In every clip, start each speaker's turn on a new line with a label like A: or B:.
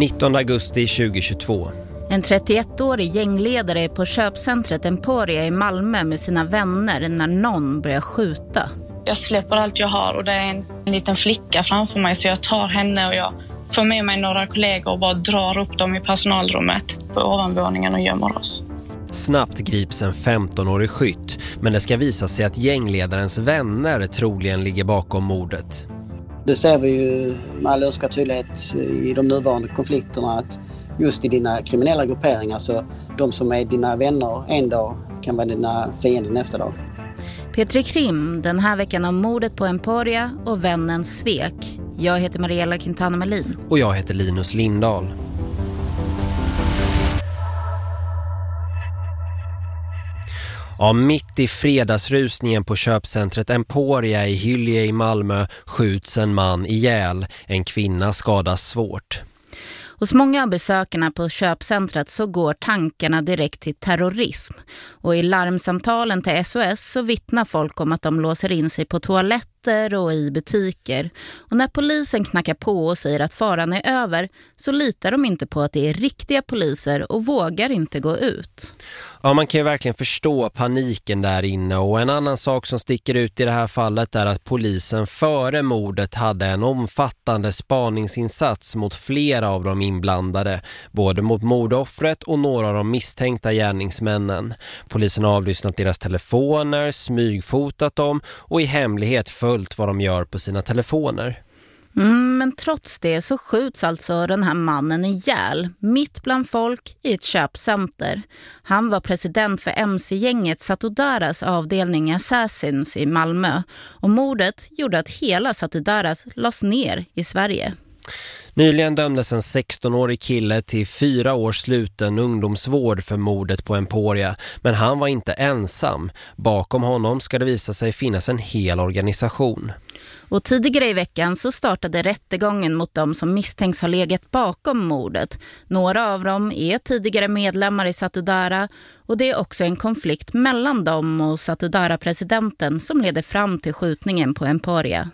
A: 19 augusti 2022.
B: En 31-årig gängledare är på köpcentret Emporia i Malmö med sina vänner när någon börjar skjuta.
C: Jag släpper allt jag har och det är en, en liten flicka framför mig så jag tar henne och jag får med mig några kollegor och bara drar upp dem i personalrummet på ovanvåningen och gömmer oss.
A: Snabbt grips en 15-årig skytt men det ska visa sig att gängledarens vänner troligen ligger bakom mordet.
D: Det ser vi ju med all önskad tydlighet i de nuvarande konflikterna att just i dina kriminella grupperingar så de som är dina vänner en dag kan vara dina fiender nästa dag.
B: Petri Krim, den här veckan om mordet på Emporia och vännen Svek. Jag heter Mariella Quintana Melin.
A: Och jag heter Linus Lindahl. Ja, mitt i fredagsrusningen på köpcentret Emporia i Hylje i Malmö skjuts en man ihjäl. En kvinna skadas svårt.
B: Hos många av besökarna på köpcentret så går tankarna direkt till terrorism. Och i larmsamtalen till SOS så vittnar folk om att de låser in sig på toaletter och i butiker. Och när polisen knackar på och säger att faran är över så litar de inte på att det är riktiga poliser och vågar inte gå ut.
A: Ja, man kan ju verkligen förstå paniken där inne och en annan sak som sticker ut i det här fallet är att polisen före mordet hade en omfattande spaningsinsats mot flera av de inblandade, både mot mordoffret och några av de misstänkta gärningsmännen. Polisen har avlyssnat deras telefoner, smygfotat dem och i hemlighet följt vad de gör på sina telefoner.
B: Mm, men trots det så skjuts alltså den här mannen ihjäl mitt bland folk i ett köpcenter. Han var president för MC-gänget Satudaras avdelning Assassins i Malmö och mordet gjorde att hela Satudaras lades ner i Sverige.
A: Nyligen dömdes en 16-årig kille till fyra års sluten ungdomsvård för mordet på Emporia. Men han var inte ensam. Bakom honom ska det visa sig finnas en hel organisation.
B: Och tidigare i veckan så startade rättegången mot dem som misstänks ha legat bakom mordet. Några av dem är tidigare medlemmar i Satudara och det är också en konflikt mellan dem och Satudara-presidenten som leder fram till skjutningen på Emporia.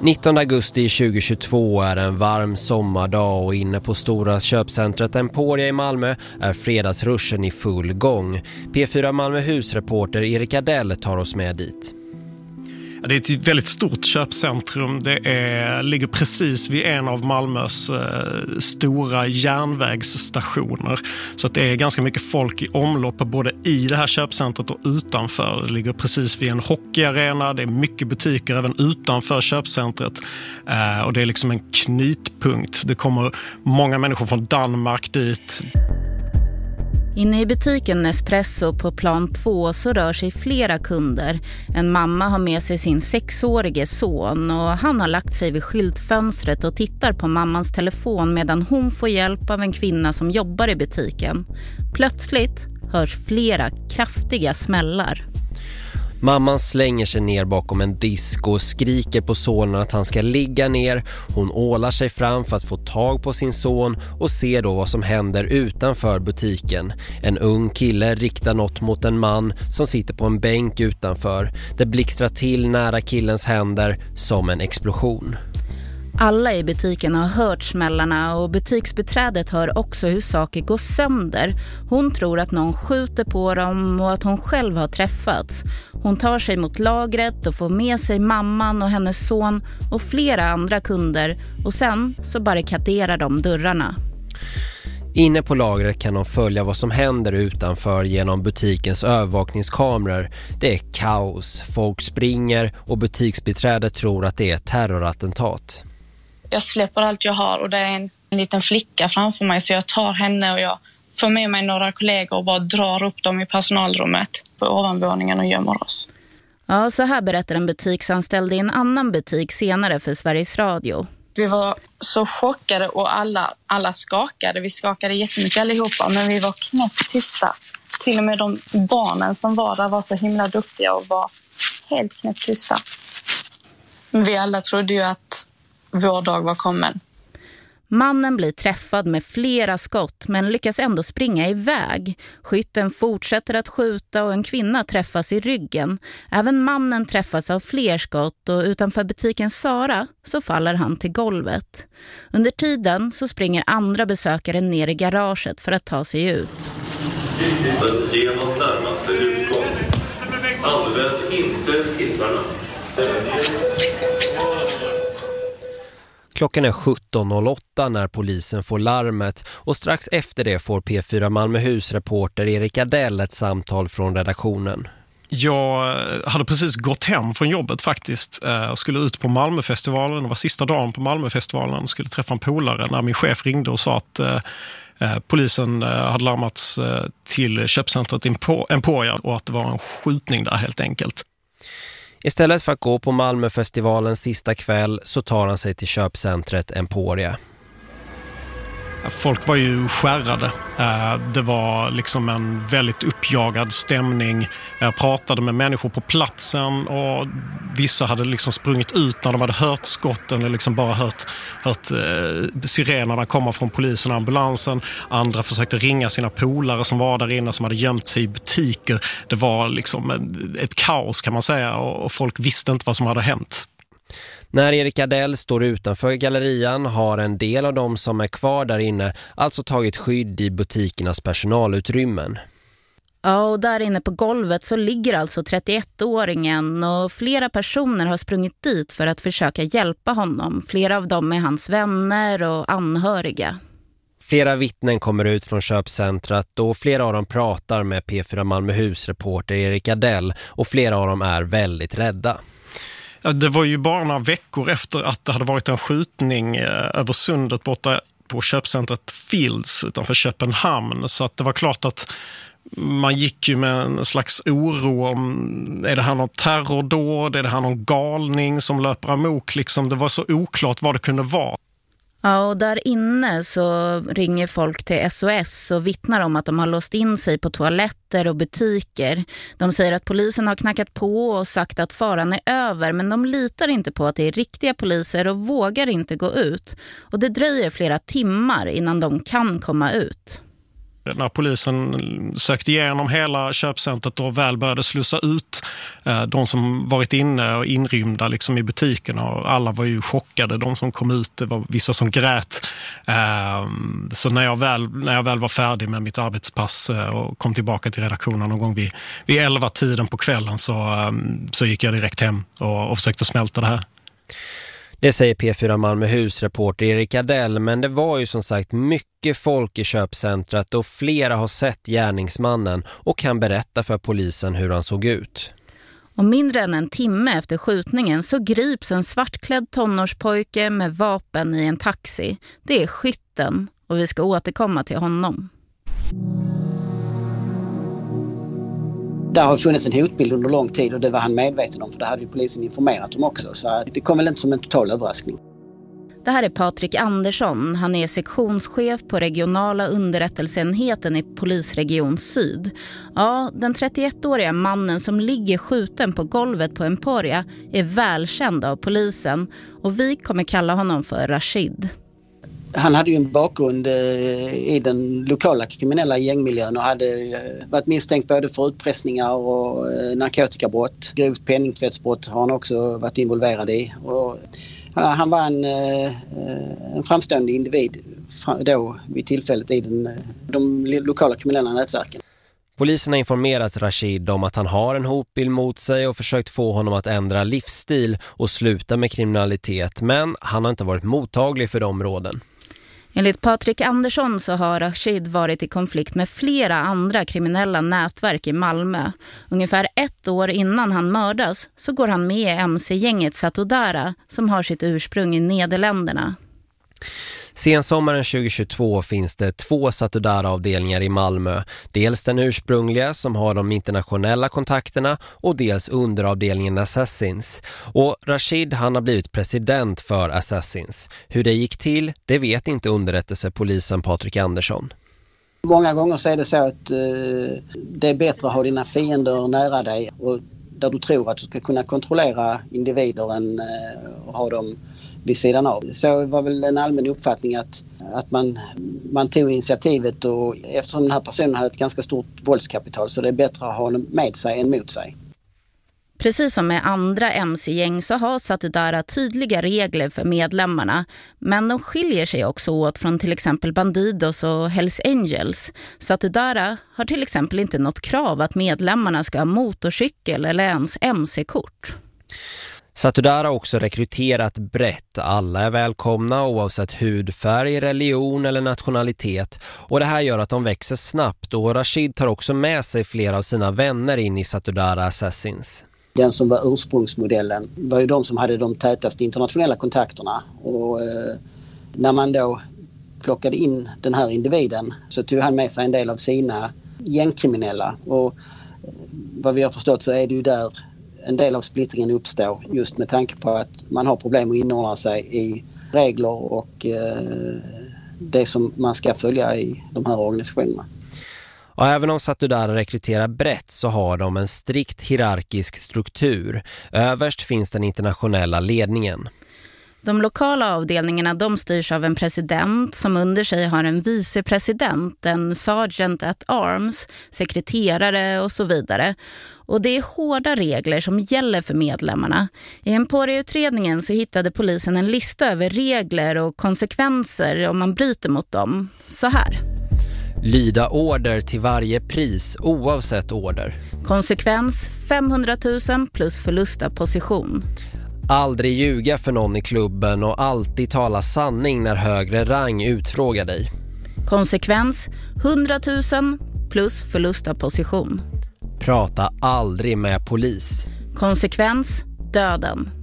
A: 19 augusti 2022 är en varm sommardag och inne på stora köpcentret Emporia i Malmö är fredagsruschen i full gång. P4 Malmöhus reporter Erik Adell tar oss med dit.
E: Det är ett väldigt stort köpcentrum. Det är, ligger precis vid en av Malmös eh, stora järnvägsstationer. Så att det är ganska mycket folk i omlopp både i det här köpcentret och utanför. Det ligger precis vid en hockeyarena. Det är mycket butiker även utanför köpcentret. Eh, och det är liksom en knytpunkt. Det kommer många människor från Danmark dit.
B: Inne i butiken Nespresso på plan 2 så rör sig flera kunder. En mamma har med sig sin sexårige son och han har lagt sig vid skyltfönstret och tittar på mammans telefon medan hon får hjälp av en kvinna som jobbar i butiken. Plötsligt hörs flera kraftiga smällar.
A: Mamman slänger sig ner bakom en disk och skriker på sonen att han ska ligga ner. Hon ålar sig fram för att få tag på sin son och ser då vad som händer utanför butiken. En ung kille riktar något mot en man som sitter på en bänk utanför. Det blixtrar till nära killens händer som en explosion.
B: Alla i butiken har hört smällarna och butiksbeträdet hör också hur saker går sönder. Hon tror att någon skjuter på dem och att hon själv har träffats. Hon tar sig mot lagret och får med sig mamman och hennes son och flera andra kunder och sen så barrikaderar de dörrarna.
A: Inne på lagret kan de följa vad som händer utanför genom butikens övervakningskameror. Det är kaos, folk springer och butiksbiträdet tror att det är ett terrorattentat.
C: Jag släpper allt jag har och det är en, en liten flicka framför mig så jag tar henne och jag får med mig några kollegor och bara drar upp dem i personalrummet på ovanvåningen och gömmer oss.
B: Ja, så här berättar en butiksanställd i en annan butik senare för Sveriges Radio.
C: Vi var så chockade och alla, alla skakade. Vi skakade jättemycket allihopa, men vi var knäppt tysta. Till och med de barnen som var där var så himla duktiga och var helt knäppt tysta. Vi alla trodde ju att vår dag var kommen.
B: Mannen blir träffad med flera skott men lyckas ändå springa iväg. Skytten fortsätter att skjuta och en kvinna träffas i ryggen. Även mannen träffas av fler skott och utanför butiken Sara så faller han till golvet. Under tiden så springer andra besökare ner i garaget för att ta sig ut.
F: Genom närmaste utgång. Använd inte hissarna.
A: Klockan är 17.08 när polisen får larmet och strax efter det får P4 Malmöhus reporter Erik Adell ett samtal från redaktionen.
E: Jag eh, hade precis gått hem från jobbet faktiskt. Eh, Jag skulle ut på Malmöfestivalen. Det var sista dagen på Malmöfestivalen. Jag skulle träffa en polare när min chef ringde och sa att eh, polisen hade larmats till köpcentret Emporia och att det var en skjutning där helt enkelt.
A: Istället för att gå på Malmöfestivalens sista kväll så tar han sig till köpcentret Emporia.
E: Folk var ju skärrade. Eh, det var liksom en väldigt uppjagad stämning. Jag pratade med människor på platsen och vissa hade liksom sprungit ut när de hade hört skotten eller liksom bara hört, hört eh, sirenerna komma från polisen och ambulansen. Andra försökte ringa sina polare som var där inne som hade gömt sig i butiker. Det var liksom ett kaos kan man säga och folk visste inte vad som hade hänt.
A: När Erik Adell står utanför gallerian har en del av de som är kvar där inne alltså tagit skydd i butikernas personalutrymmen.
B: Ja, och där inne på golvet så ligger alltså 31-åringen och flera personer har sprungit dit för att försöka hjälpa honom. Flera av dem är hans vänner och anhöriga.
A: Flera vittnen kommer ut från köpcentrat och flera av dem pratar med P4 Malmöhus reporter Erik Adell och flera av dem är väldigt rädda.
E: Det var ju bara några veckor efter att det hade varit en skjutning eh, över sundet borta på köpcentret Fields utanför Köpenhamn. Så att det var klart att man gick ju med en slags oro om, är det här någon terrordåd, är det här någon galning som löper amok? Liksom, det var så oklart vad det kunde vara.
B: Ja, och där inne så ringer folk till SOS och vittnar om att de har låst in sig på toaletter och butiker. De säger att polisen har knackat på och sagt att faran är över men de litar inte på att det är riktiga poliser och vågar inte gå ut. Och det dröjer flera timmar innan de kan komma ut
E: när polisen sökte igenom hela köpcentret och väl började slussa ut eh, de som varit inne och inrymda liksom i butikerna. Och alla var ju chockade, de som kom ut, det var vissa som grät. Eh, så när jag väl, när jag väl var färdig med mitt arbetspass eh, och kom tillbaka till redaktionen någon gång vid, vid 11 tiden på kvällen så, så gick jag direkt hem och, och försökte smälta det här.
A: Det säger P4 Malmöhus reporter Erik Adell men det var ju som sagt mycket folk i köpcentret och flera har sett gärningsmannen och kan berätta för polisen hur han såg ut.
B: Och mindre än en timme efter skjutningen så grips en svartklädd tonårspojke med vapen i en taxi. Det är skytten och vi ska återkomma till honom.
D: Där har funnits en hotbild under lång tid och det var han medveten om för det hade ju polisen informerat om också. Så det kom väl inte som en total överraskning.
B: Det här är Patrik Andersson. Han är sektionschef på regionala underrättelseenheten i polisregion Syd. Ja, den 31-åriga mannen som ligger skjuten på golvet på Emporia är välkänd av polisen och vi kommer kalla honom för Rashid
D: han hade ju en bakgrund eh, i den lokala kriminella gängmiljön och hade eh, varit misstänkt både för utpressningar och eh, narkotikabrott. Grovt penningtvättsbrott har han också varit involverad i. Och han var en, en framstående individ då vid tillfället i den, de lokala kriminella nätverken.
A: Polisen har informerat Rashid om att han har en hotbild mot sig och försökt få honom att ändra livsstil och sluta med kriminalitet men han har inte varit mottaglig för de råden.
B: Enligt Patrik Andersson så har Rashid varit i konflikt med flera andra kriminella nätverk i Malmö. Ungefär ett år innan han mördas så går han med i MC-gänget Satodara som har sitt ursprung i Nederländerna.
A: Sensommaren 2022 finns det två Satudara-avdelningar i Malmö. Dels den ursprungliga som har de internationella kontakterna och dels underavdelningen Assassins. Och Rashid han har blivit president för Assassins. Hur det gick till, det vet inte underrättelsepolisen Patrik Andersson.
D: Många gånger så är det så att eh, det är bättre att ha dina fiender nära dig och där du tror att du ska kunna kontrollera individer än att eh, ha dem vid sidan av. Så var väl en allmän uppfattning att, att man, man tog initiativet och eftersom den här personen hade ett ganska stort våldskapital så det är bättre att ha honom med sig än mot sig.
B: Precis som med andra MC-gäng så har Satudara tydliga regler för medlemmarna. Men de skiljer sig också åt från till exempel Bandidos och Hells Angels. Satudara har till exempel inte något krav att medlemmarna ska ha motorcykel eller ens MC-kort.
A: Satudara har också rekryterat brett. Alla är välkomna oavsett hudfärg, religion eller nationalitet. Och det här gör att de växer snabbt och Rashid tar också med sig flera av sina vänner in i Satudara Assassins.
D: Den som var ursprungsmodellen var ju de som hade de tätaste internationella kontakterna. Och eh, när man då plockade in den här individen så tog han med sig en del av sina gängkriminella. Och eh, vad vi har förstått så är det ju där en del av splittringen uppstår just med tanke på att man har problem att inordna sig i regler och eh, det som man ska följa i de här organisationerna.
A: Och även om Satudara rekryterar brett så har de en strikt hierarkisk struktur. Överst finns den internationella ledningen.
B: De lokala avdelningarna de styrs av en president som under sig har en vicepresident, en sergeant at arms, sekreterare och så vidare. Och det är hårda regler som gäller för medlemmarna. I Emporia-utredningen så hittade polisen en lista över regler och konsekvenser om man bryter mot dem. Så här.
A: Lyda order till varje pris oavsett order.
B: Konsekvens 500 000 plus förlust av position.
A: Aldrig ljuga för någon i klubben och alltid tala sanning när högre rang utfrågar dig.
B: Konsekvens 100 000 plus förlust av position.
A: Prata aldrig med polis.
B: Konsekvens döden.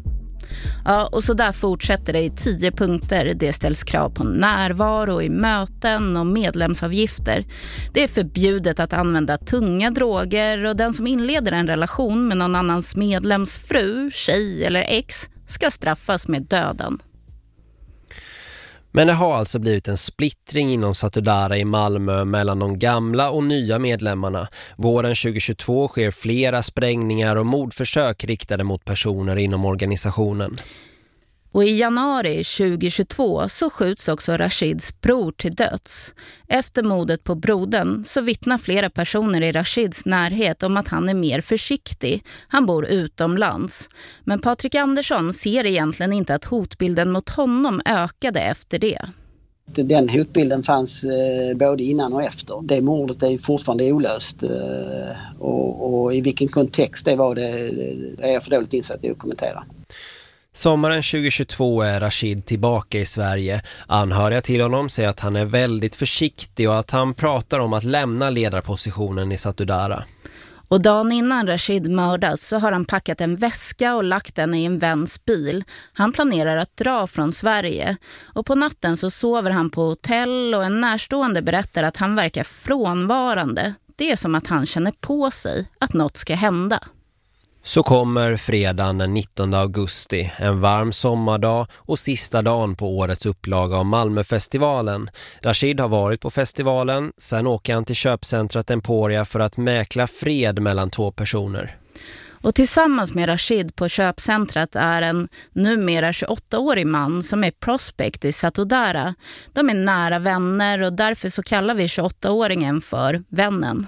B: Ja, och så där fortsätter det i tio punkter. Det ställs krav på närvaro i möten och medlemsavgifter. Det är förbjudet att använda tunga droger och den som inleder en relation med någon annans medlemsfru, tjej eller ex ska straffas med döden.
A: Men det har alltså blivit en splittring inom Satudara i Malmö mellan de gamla och nya medlemmarna. Våren 2022 sker flera sprängningar och mordförsök riktade mot personer inom organisationen.
B: Och i januari 2022 så skjuts också Rashids bror till döds. Efter mordet på brodern så vittnar flera personer i Rashids närhet om att han är mer försiktig. Han bor utomlands. Men Patrik Andersson ser egentligen inte att hotbilden mot honom ökade efter det.
D: Den hotbilden fanns eh, både innan och efter. Det mordet är fortfarande olöst eh, och, och, i vilken kontext det var det är jag för dåligt insatt i att kommentera.
A: Sommaren 2022 är Rashid tillbaka i Sverige. Anhöriga till honom säger att han är väldigt försiktig och att han pratar om att lämna ledarpositionen i Satudara.
B: Och dagen innan Rashid mördas så har han packat en väska och lagt den i en väns bil. Han planerar att dra från Sverige. Och på natten så sover han på hotell och en närstående berättar att han verkar frånvarande. Det är som att han känner på sig att något ska hända.
A: Så kommer fredagen den 19 augusti, en varm sommardag och sista dagen på årets upplaga av Malmöfestivalen. Rashid har varit på festivalen, sen åker han till köpcentrat Emporia för att mäkla fred mellan två personer.
B: Och tillsammans med Rashid på köpcentrat är en numera 28-årig man som är prospect i Satudara. De är nära vänner och därför så kallar vi 28-åringen för vännen.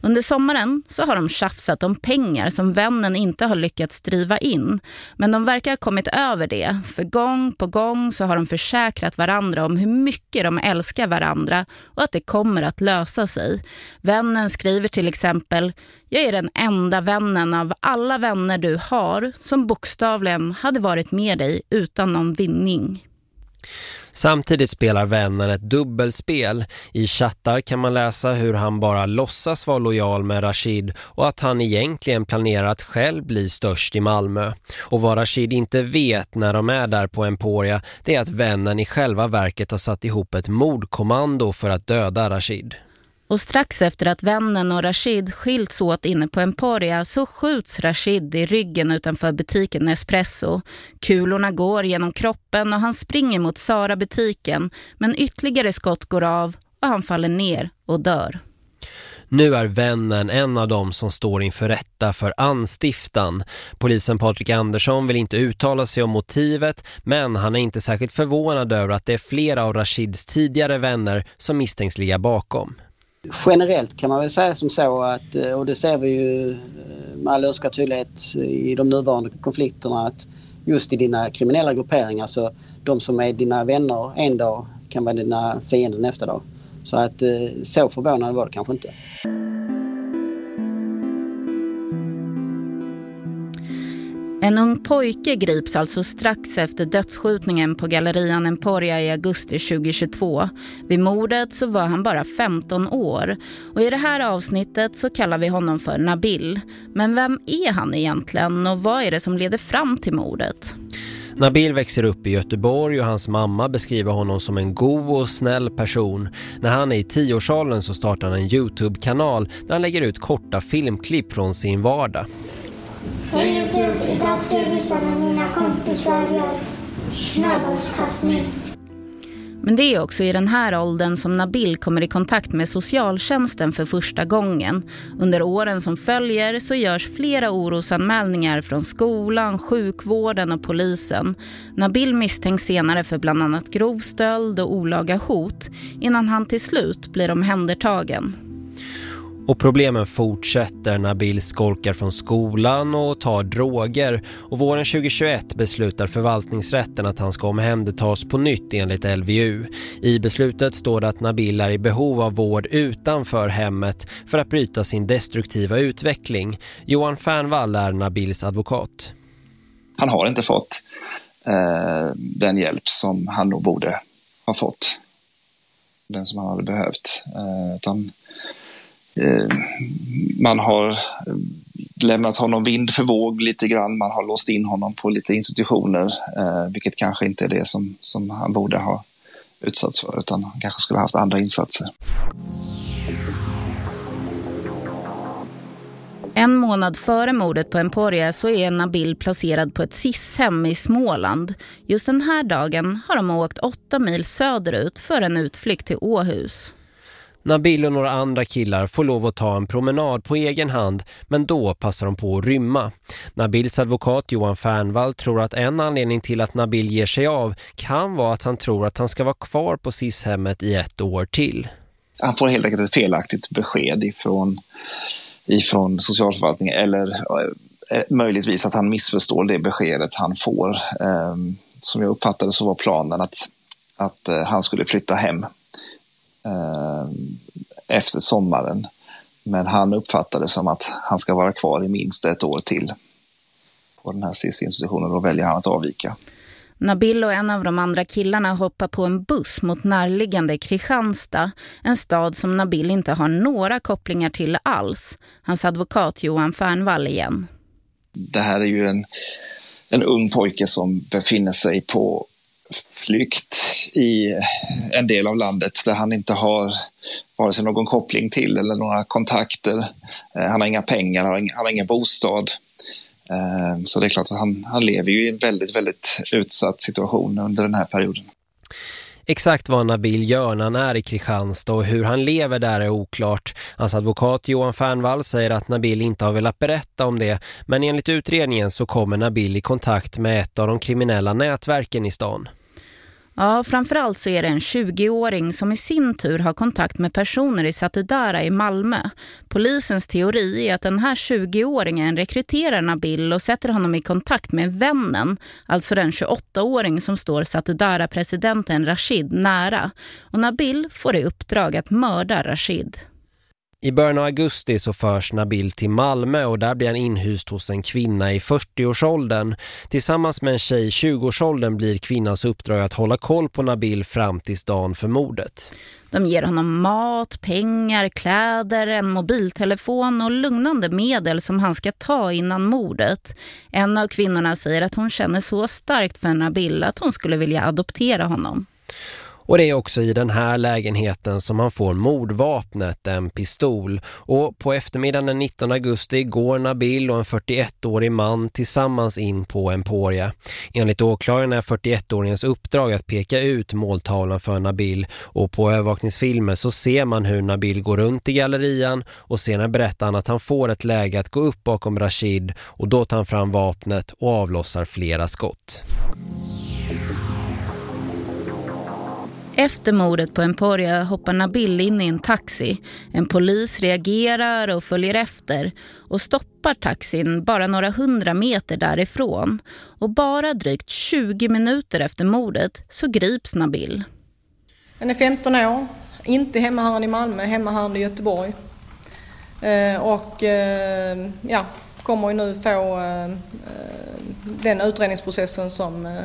B: Under sommaren så har de tjafsat om pengar som vännen inte har lyckats driva in. Men de verkar ha kommit över det. För gång på gång så har de försäkrat varandra om hur mycket de älskar varandra och att det kommer att lösa sig. Vännen skriver till exempel jag är den enda vännen av alla vänner du har som bokstavligen hade varit med dig utan någon vinning.
A: Samtidigt spelar vännen ett dubbelspel. I chattar kan man läsa hur han bara låtsas vara lojal med Rashid och att han egentligen planerar att själv bli störst i Malmö. Och vad Rashid inte vet när de är där på Emporia det är att vännen i själva verket har satt ihop ett mordkommando för att döda Rashid.
B: Och strax efter att vännen och Rashid skilts åt inne på Emporia så skjuts Rashid i ryggen utanför butiken Espresso. Kulorna går genom kroppen och han springer mot Sara-butiken men ytterligare skott går av och han faller ner och dör.
A: Nu är vännen en av dem som står inför rätta för anstiftan. Polisen Patrik Andersson vill inte uttala sig om motivet men han är inte särskilt förvånad över att det är flera av Rashids tidigare vänner som misstänks ligga bakom.
D: Generellt kan man väl säga som så att, eh, och det ser vi ju eh, med all önskad tydlighet i de nuvarande konflikterna att just i dina kriminella grupperingar så de som är dina vänner en dag kan vara dina fiender nästa dag. Så att eh, så förvånande var det kanske inte.
B: En ung pojke grips alltså strax efter dödsskjutningen på Gallerian Emporia i augusti 2022. Vid mordet så var han bara 15 år och i det här avsnittet så kallar vi honom för Nabil. Men vem är han egentligen och vad är det som leder fram till mordet?
A: Nabil växer upp i Göteborg och hans mamma beskriver honom som en god och snäll person. När han är i tioårsåldern så startar han en Youtube-kanal där han lägger ut korta filmklipp från sin vardag.
G: Hej Youtube, idag ska jag visa när mina kompisar gör snöbollskastning.
B: Men det är också i den här åldern som Nabil kommer i kontakt med socialtjänsten för första gången. Under åren som följer så görs flera orosanmälningar från skolan, sjukvården och polisen. Nabil misstänks senare för bland annat grov stöld och olaga hot innan han till slut blir omhändertagen.
A: Och problemen fortsätter när Bill skolkar från skolan och tar droger och våren 2021 beslutar förvaltningsrätten att han ska omhändertas på nytt enligt LVU. I beslutet står det att Nabil är i behov av vård utanför hemmet för att bryta sin destruktiva utveckling. Johan Fernvall är Nabils advokat.
H: Han har inte fått eh, den hjälp som han nog borde ha fått. Den som han hade behövt. Eh, utan Eh, man har eh, lämnat honom vind för våg lite grann. Man har låst in honom på lite institutioner, eh, vilket kanske inte är det som, som han borde ha utsatts för, utan han kanske skulle ha haft andra insatser.
B: En månad före mordet på Emporia så är Nabil placerad på ett SIS-hem i Småland. Just den här dagen har de åkt åtta mil söderut för en utflykt till Åhus.
A: Nabil och några andra killar får lov att ta en promenad på egen hand men då passar de på att rymma. Nabils advokat Johan Fernvall tror att en anledning till att Nabil ger sig av kan vara att han tror att han ska vara kvar på SIS-hemmet i ett år till.
H: Han får helt enkelt ett felaktigt besked ifrån, ifrån socialförvaltningen eller eh, eh, möjligtvis att han missförstår det beskedet han får. Ehm, som jag uppfattade så var planen att, att eh, han skulle flytta hem efter sommaren. Men han uppfattade som att han ska vara kvar i minst ett år till på den här SIS-institutionen. Då väljer han att avvika.
B: Nabil och en av de andra killarna hoppar på en buss mot närliggande Kristianstad, en stad som Nabil inte har några kopplingar till alls. Hans advokat Johan Fernvall igen.
H: Det här är ju en, en ung pojke som befinner sig på flykt i en del av landet där han inte har vare sig någon koppling till eller några kontakter. Eh, han har inga pengar, han har ingen bostad. Eh, så det är klart att han, han lever ju i en väldigt, väldigt utsatt situation under den här perioden.
A: Exakt vad Nabil gör när han är i Kristianstad och hur han lever där är oklart. Hans advokat Johan Fernvall säger att Nabil inte har velat berätta om det men enligt utredningen så kommer Nabil i kontakt med ett av de kriminella nätverken i stan.
B: Ja, framförallt så är det en 20-åring som i sin tur har kontakt med personer i Satudara i Malmö. Polisens teori är att den här 20-åringen rekryterar Nabil och sätter honom i kontakt med vännen, alltså den 28-åring som står Satudara-presidenten Rashid nära. Och Nabil får i uppdrag att mörda Rashid.
A: I början av augusti så förs Nabil till Malmö och där blir han inhyst hos en kvinna i 40-årsåldern. Tillsammans med en tjej i 20-årsåldern blir kvinnans uppdrag att hålla koll på Nabil fram till dagen för mordet.
B: De ger honom mat, pengar, kläder, en mobiltelefon och lugnande medel som han ska ta innan mordet. En av kvinnorna säger att hon känner så starkt för Nabil att hon skulle vilja adoptera honom.
A: Och det är också i den här lägenheten som han får mordvapnet, en pistol. Och på eftermiddagen den 19 augusti går Nabil och en 41-årig man tillsammans in på Emporia. Enligt åklagaren är 41-åringens uppdrag att peka ut måltavlan för Nabil och på övervakningsfilmer så ser man hur Nabil går runt i gallerian och senare berättar han att han får ett läge att gå upp bakom Rashid och då tar han fram vapnet och avlossar flera skott.
B: Efter mordet på Emporia hoppar Nabil in i en taxi. En polis reagerar och följer efter och stoppar taxin bara några hundra meter därifrån. Och bara drygt 20 minuter efter mordet så grips Nabil.
I: Han är 15 år, inte hemmahörande i Malmö, hemmahörande i Göteborg. Eh, och eh, ja, kommer ju nu få eh, den utredningsprocessen som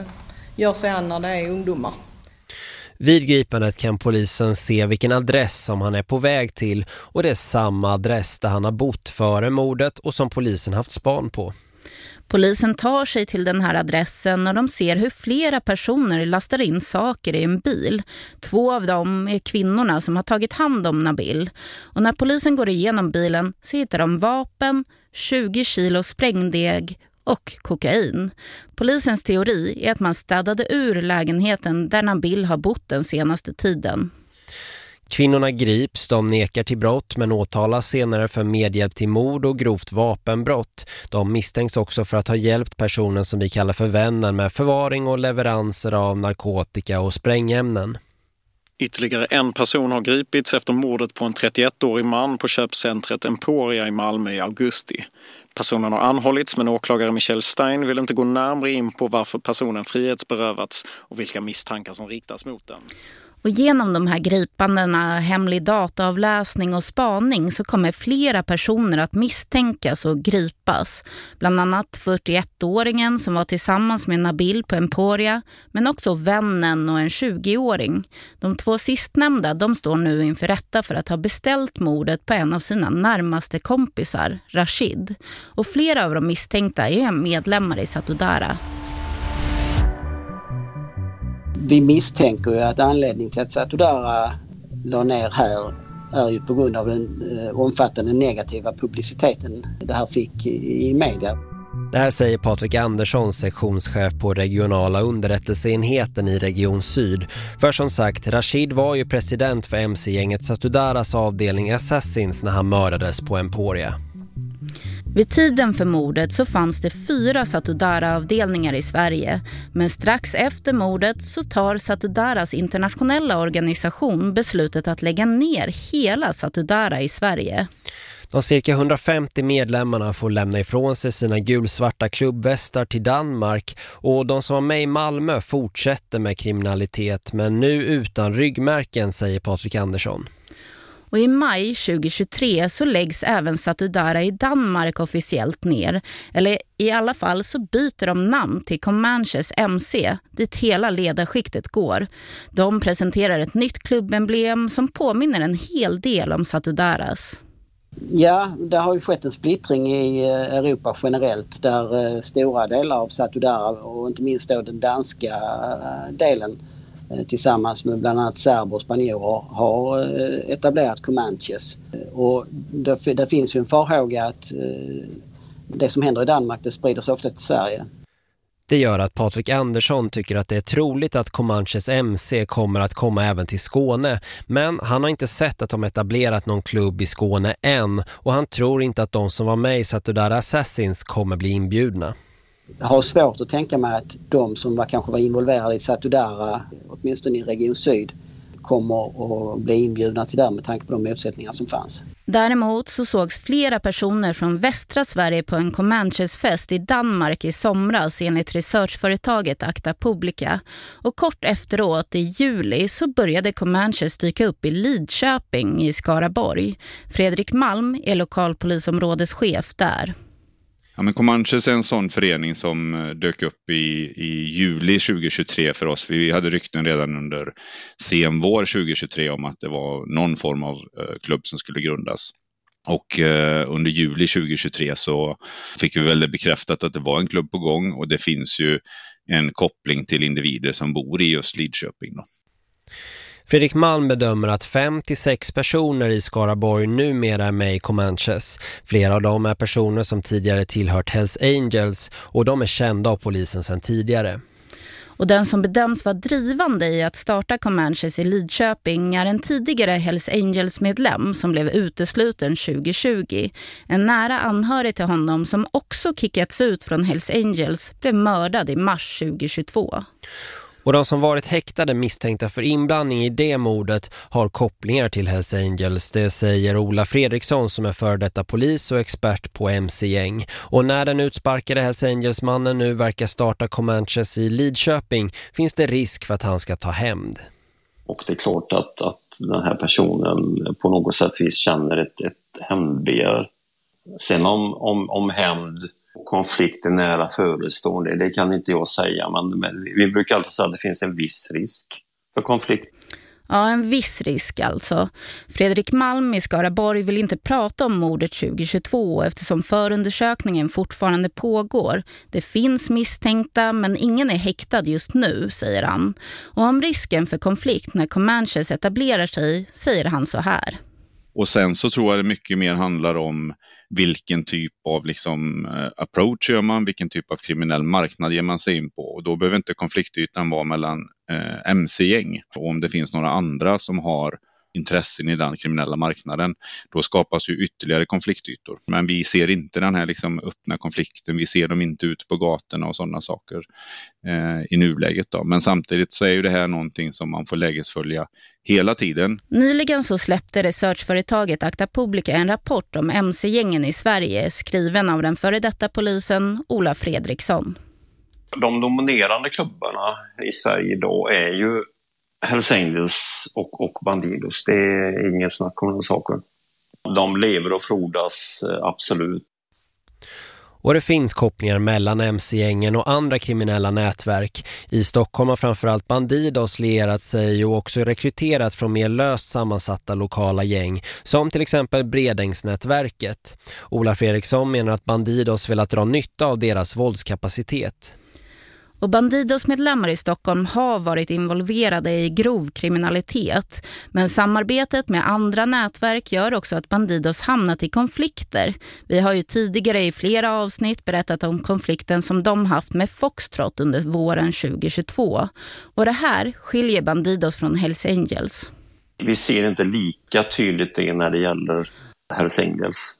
I: gör sig an när det är ungdomar.
A: Vid gripandet kan polisen se vilken adress som han är på väg till och det är samma adress där han har bott före mordet och som polisen haft span på.
B: Polisen tar sig till den här adressen och de ser hur flera personer lastar in saker i en bil. Två av dem är kvinnorna som har tagit hand om Nabil. Och när polisen går igenom bilen så hittar de vapen, 20 kilo sprängdeg och kokain. Polisens teori är att man städade ur lägenheten där Nabil har bott den senaste tiden.
A: Kvinnorna grips, de nekar till brott men åtalas senare för medhjälp till mord och grovt vapenbrott. De misstänks också för att ha hjälpt personen som vi kallar för vännen med förvaring och leveranser av narkotika och sprängämnen.
E: Ytterligare en person har gripits efter mordet på en 31-årig man på köpcentret Emporia i Malmö i augusti. Personen har anhållits men åklagare Michel Stein vill inte gå närmare in på varför personen frihetsberövats och vilka misstankar som riktas mot den.
B: Och genom de här gripandena, hemlig dataavläsning och spaning så kommer flera personer att misstänkas och gripas. Bland annat 41-åringen som var tillsammans med Nabil på Emporia men också vännen och en 20-åring. De två sistnämnda de står nu inför rätta för att ha beställt mordet på en av sina närmaste kompisar, Rashid. Och flera av de misstänkta är medlemmar i Satudara
D: vi misstänker ju att anledningen till att Satudara la ner här är ju på grund av den eh, omfattande negativa publiciteten det här fick i media.
A: Det här säger Patrik Andersson, sektionschef på regionala underrättelseenheten i Region Syd. För som sagt, Rashid var ju president för MC-gänget Satudaras avdelning Assassins när han mördades på Emporia.
B: Vid tiden för mordet så fanns det fyra Satudara-avdelningar i Sverige. Men strax efter mordet så tar Satudaras internationella organisation beslutet att lägga ner hela Satudara i Sverige.
A: De cirka 150 medlemmarna får lämna ifrån sig sina gulsvarta klubbvästar till Danmark och de som var med i Malmö fortsätter med kriminalitet men nu utan ryggmärken, säger Patrik Andersson.
B: Och i maj 2023 så läggs även Satudara i Danmark officiellt ner. Eller i alla fall så byter de namn till Comanches MC, dit hela ledarskiktet går. De presenterar ett nytt klubbemblem som påminner en hel del om Satudaras.
D: Ja, det har ju skett en splittring i eh, Europa generellt där eh, stora delar av Satudara och inte minst då den danska eh, delen Eh, tillsammans med bland annat serber och spanjorer har eh, etablerat Comanches. Eh, och det, finns ju en farhåga att det som händer i Danmark det sprider sig ofta till Sverige.
A: Det gör att Patrik Andersson tycker att det är troligt att Comanches MC kommer att komma även till Skåne. Men han har inte sett att de etablerat någon klubb i Skåne än och han tror inte att de som var med i Satudar Assassins kommer bli inbjudna.
D: Jag har svårt att tänka mig att de som var, kanske var involverade i Satudara, åtminstone i Region Syd, kommer att bli inbjudna till där med tanke på de motsättningar som fanns.
B: Däremot så sågs flera personer från västra Sverige på en Comanches-fest i Danmark i somras enligt researchföretaget Acta Publica. Och kort efteråt i juli så började Comanches dyka upp i Lidköping i Skaraborg. Fredrik Malm är lokalpolisområdeschef där.
J: Ja, men Comanches är en sån förening som eh, dök upp i, i juli 2023 för oss. Vi hade rykten redan under sen vår 2023 om att det var någon form av eh, klubb som skulle grundas. Och eh, under juli 2023 så fick vi väl det bekräftat att det var en klubb på gång och det finns ju en koppling till individer som bor i just Lidköping. Då.
A: Fredrik Malm bedömer att fem till sex personer i Skaraborg numera är med i Comanches. Flera av dem är personer som tidigare tillhört Hells Angels och de är kända av polisen sedan tidigare.
B: Och den som bedöms vara drivande i att starta Comanches i Lidköping är en tidigare Hells Angels-medlem som blev utesluten 2020. En nära anhörig till honom som också kickats ut från Hells Angels blev mördad i mars 2022.
A: Och de som varit häktade misstänkta för inblandning i det mordet har kopplingar till Hells Angels. Det säger Ola Fredriksson som är för detta polis och expert på MC-gäng. Och när den utsparkade Hells Angels-mannen nu verkar starta Comanches i Lidköping finns det risk för att han ska ta hämnd.
K: Och det är klart att, att den här personen på något sätt vis känner ett, ett hämndbegär. Sen om, om, om hämnd Konflikten är nära förestående, det kan inte jag säga. Men, men vi brukar alltid säga att det finns en viss risk för konflikt.
B: Ja, en viss risk alltså. Fredrik Malm i Skaraborg vill inte prata om mordet 2022 eftersom förundersökningen fortfarande pågår. Det finns misstänkta men ingen är häktad just nu, säger han. Och om risken för konflikt när Comanches etablerar sig säger han så här.
J: Och sen så tror jag det mycket mer handlar om vilken typ av liksom, eh, approach gör man, vilken typ av kriminell marknad ger man sig in på. Och då behöver inte konfliktytan vara mellan eh, mc-gäng. Och om det finns några andra som har intressen i den kriminella marknaden, då skapas ju ytterligare konfliktytor. Men vi ser inte den här liksom öppna konflikten, vi ser dem inte ute på gatorna och sådana saker eh, i nuläget. Då. Men samtidigt så är ju det här någonting som man får lägesfölja hela tiden.
B: Nyligen så släppte researchföretaget Akta Publica en rapport om mc-gängen i Sverige skriven av den före detta polisen Ola Fredriksson.
K: De dominerande klubbarna i Sverige idag är ju Hells Angels och, och Bandidos. Det är ingen snack om den saken. De lever och frodas, eh, absolut.
A: Och det finns kopplingar mellan MC-gängen och andra kriminella nätverk. I Stockholm har framförallt Bandidos lierat sig och också rekryterat från mer löst sammansatta lokala gäng, som till exempel Bredängsnätverket. Ola Fredriksson menar att Bandidos velat dra nytta av deras våldskapacitet.
B: Och Bandidos-medlemmar i Stockholm har varit involverade i grov kriminalitet. Men samarbetet med andra nätverk gör också att Bandidos hamnat i konflikter. Vi har ju tidigare i flera avsnitt berättat om konflikten som de haft med Foxtrot under våren 2022. Och det här skiljer Bandidos från Hells Angels.
K: Vi ser inte lika tydligt det när det gäller Hells Angels.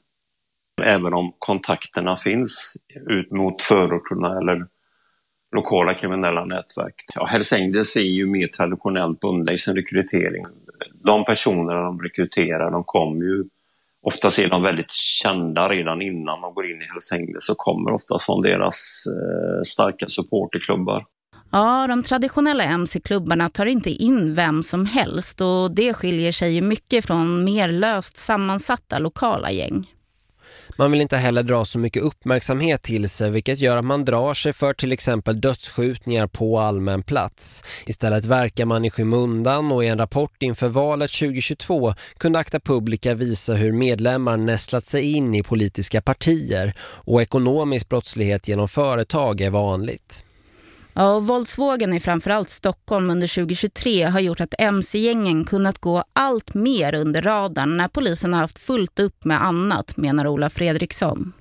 K: Även om kontakterna finns ut mot förorterna eller lokala kriminella nätverk. Ja, Hells Angels är ju mer traditionellt bundna i sin rekrytering. De personerna de rekryterar, de kommer ju Oftast är de väldigt kända redan innan de går in i Hells Angels och kommer ofta från deras eh, starka supporterklubbar.
B: Ja, de traditionella MC-klubbarna tar inte in vem som helst och det skiljer sig mycket från mer löst sammansatta lokala gäng.
A: Man vill inte heller dra så mycket uppmärksamhet till sig vilket gör att man drar sig för till exempel dödsskjutningar på allmän plats. Istället verkar man i skymundan och i en rapport inför valet 2022 kunde Akta Publica visa hur medlemmar nästlat sig in i politiska partier och ekonomisk brottslighet genom företag är vanligt.
B: Ja, och våldsvågen i framförallt Stockholm under 2023 har gjort att MC-gängen kunnat gå allt mer under radarn när polisen har haft fullt upp med annat, menar Ola Fredriksson.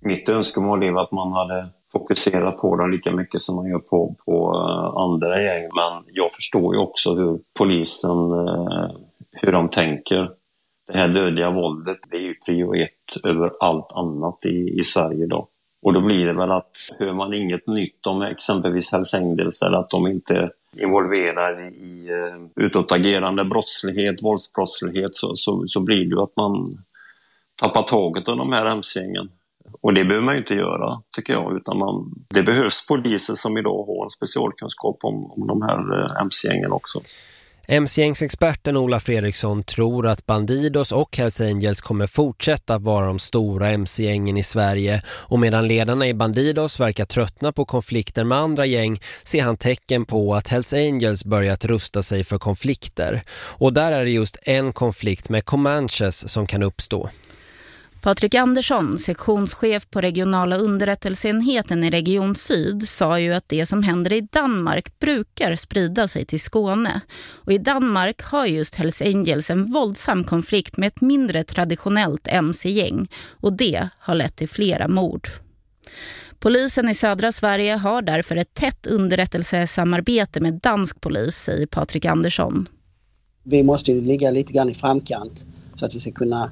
K: Mitt önskemål är att man hade fokuserat på dem lika mycket som man gör på, på eh, andra gäng. Men jag förstår ju också hur polisen, eh, hur de tänker. Det här dödliga våldet, det är ju prio ett över allt annat i, i Sverige idag. Och då blir det väl att hör man inget nytt om exempelvis Hells Angels eller att de inte involverar i eh, utåtagerande brottslighet, våldsbrottslighet så, så, så blir det ju att man tappar taget av de här MC-gängen. Och det behöver man ju inte göra, tycker jag, utan man, det behövs poliser som idag har en specialkunskap om, om de här eh, MC-gängen också.
A: MC-gängsexperten Ola Fredriksson tror att Bandidos och Hells Angels kommer fortsätta vara de stora MC-gängen i Sverige och medan ledarna i Bandidos verkar tröttna på konflikter med andra gäng ser han tecken på att Hells Angels börjat rusta sig för konflikter. Och där är det just en konflikt med Comanches som kan uppstå.
B: Patrik Andersson, sektionschef på regionala underrättelseenheten i Region Syd, sa ju att det som händer i Danmark brukar sprida sig till Skåne. Och i Danmark har just Hells Angels en våldsam konflikt med ett mindre traditionellt MC-gäng och det har lett till flera mord. Polisen i södra Sverige har därför ett tätt underrättelsesamarbete med dansk polis, säger Patrik Andersson.
D: Vi måste ju ligga lite grann i framkant så att vi ska kunna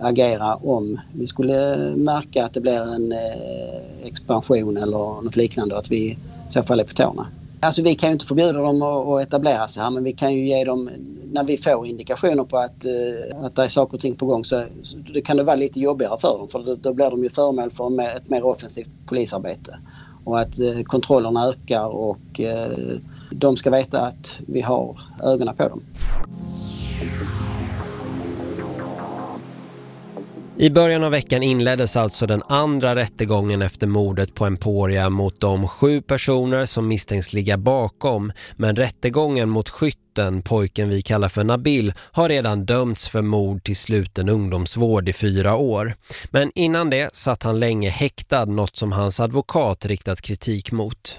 D: agera om vi skulle märka att det blir en eh, expansion eller något liknande och att vi i så fall är på tårna. Alltså vi kan ju inte förbjuda dem att etablera sig här men vi kan ju ge dem, när vi får indikationer på att, eh, att det är saker och ting på gång så, så det kan det vara lite jobbigare för dem för då, då blir de ju föremål för ett mer offensivt polisarbete. Och att eh, kontrollerna ökar och eh, de ska veta att vi har ögonen på dem.
A: I början av veckan inleddes alltså den andra rättegången efter mordet på Emporia mot de sju personer som misstänks ligga bakom. Men rättegången mot skytten, pojken vi kallar för Nabil, har redan dömts för mord till sluten ungdomsvård i fyra år. Men innan det satt han länge häktad, något som hans advokat riktat kritik mot.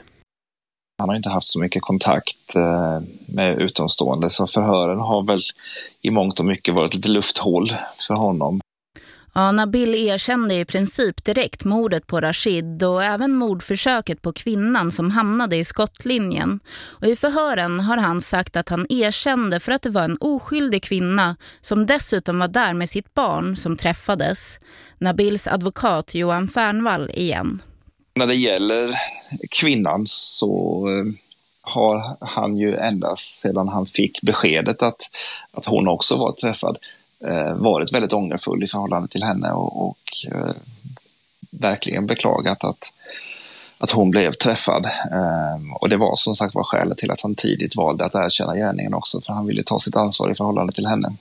H: Han har inte haft så mycket kontakt eh, med utomstående så förhören har väl i mångt och mycket varit lite lufthål för honom.
B: Ja, Nabil erkände i princip direkt mordet på Rashid och även mordförsöket på kvinnan som hamnade i skottlinjen. Och I förhören har han sagt att han erkände för att det var en oskyldig kvinna som dessutom var där med sitt barn som träffades. Nabils advokat Johan Fernvall igen.
H: När det gäller kvinnan så eh, har han ju endast sedan han fick beskedet att, att hon också var träffad Eh, varit väldigt ångerfull i förhållande till henne och, och eh, verkligen beklagat att, att hon blev träffad. Eh, och det var som sagt var skälet till att han tidigt valde att erkänna gärningen också, för han ville ta sitt ansvar i förhållande till henne.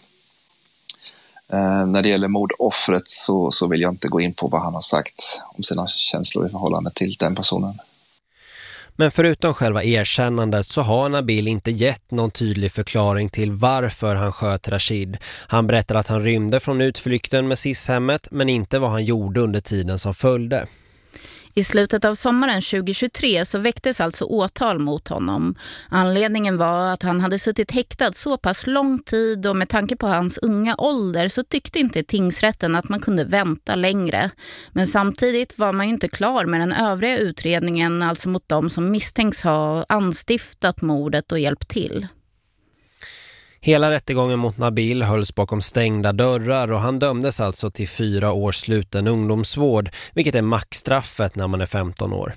H: Eh, när det gäller mordoffret så, så vill jag inte gå in på vad han har sagt om sina känslor i förhållande till den personen.
A: Men förutom själva erkännandet så har Nabil inte gett någon tydlig förklaring till varför han sköt Rashid. Han berättar att han rymde från utflykten med SIS-hemmet men inte vad han gjorde under tiden som följde.
B: I slutet av sommaren 2023 så väcktes alltså åtal mot honom. Anledningen var att han hade suttit häktad så pass lång tid och med tanke på hans unga ålder så tyckte inte tingsrätten att man kunde vänta längre. Men samtidigt var man ju inte klar med den övriga utredningen, alltså mot dem som misstänks ha anstiftat mordet och hjälpt till.
A: Hela rättegången mot Nabil hölls bakom stängda dörrar och han dömdes alltså till fyra års sluten ungdomsvård, vilket är maxstraffet när man är 15 år.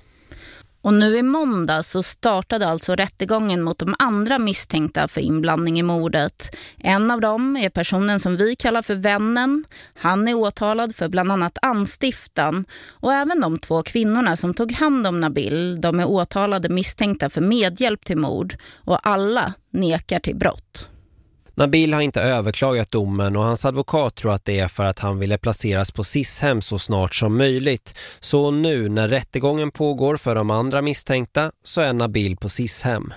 B: Och nu i måndag så startade alltså rättegången mot de andra misstänkta för inblandning i mordet. En av dem är personen som vi kallar för vännen. Han är åtalad för bland annat anstiftan. Och även de två kvinnorna som tog hand om Nabil, de är åtalade misstänkta för medhjälp till mord. Och alla nekar till brott.
A: Nabil har inte överklagat domen och hans advokat tror att det är för att han ville placeras på SIS-hem så snart som möjligt. Så nu när rättegången pågår för de andra misstänkta så är Nabil på SIS-hem.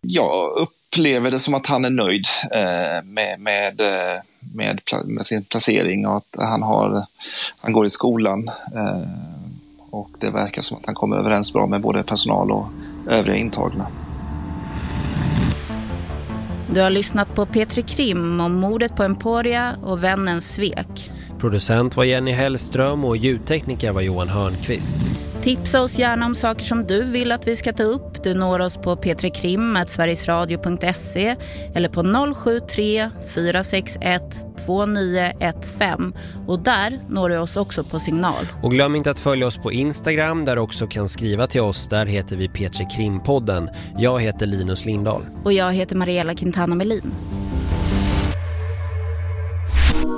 H: Jag upplever det som att han är nöjd eh, med, med, eh, med, med, sin placering och att han, har, han går i skolan. Eh, och det verkar som att han kommer överens bra med både personal och övriga intagna.
B: Du har lyssnat på Petri Krim om mordet på Emporia och vännens svek.
A: Producent var Jenny Hellström och ljudtekniker var Johan Hörnqvist.
B: Tipsa oss gärna om saker som du vill att vi ska ta upp. Du når oss på petrikrim.sverigesradio.se eller på 073 461 2915 och där når du oss också på signal.
A: Och glöm inte att följa oss på Instagram där du också kan skriva till oss. Där heter vi Petri Krimpodden. Jag heter Linus Lindahl.
B: Och jag heter Mariella Quintana Melin.